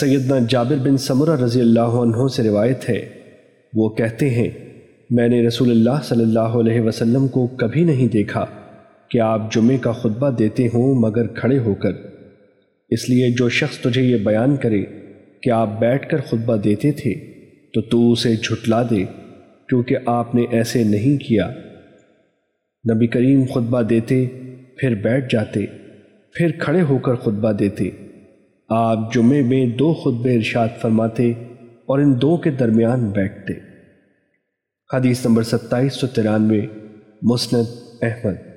سیدنا جابر بن سمرہ رضی اللہ عنہ سے روایت ہے۔ وہ کہتے ہیں، میں نے رسول اللہ صلی اللہ علیہ وسلم کو کبھی نہیں دیکھا کہ آپ جمعے کا خطبہ دیتے ہوں مگر کھڑے ہو کر۔ اس لیے جو شخص تجھے یہ بیان کرے کہ آپ بیٹھ کر خطبہ دیتے تھے تو تو اسے جھٹلا دے، کیونکہ آپ نے ایسے نہیں کیا۔ نبی کریم خطبہ دیتے، پھر بیٹھ جاتے، پھر کھڑے ہو کر خطبہ دیتے۔ آپ جمعے میں دو خطبے ارشاد فرماتے اور ان دو کے درمیان بیٹھتے۔ حدیث نمبر ستائیس سو ترانوے، مسند احمد۔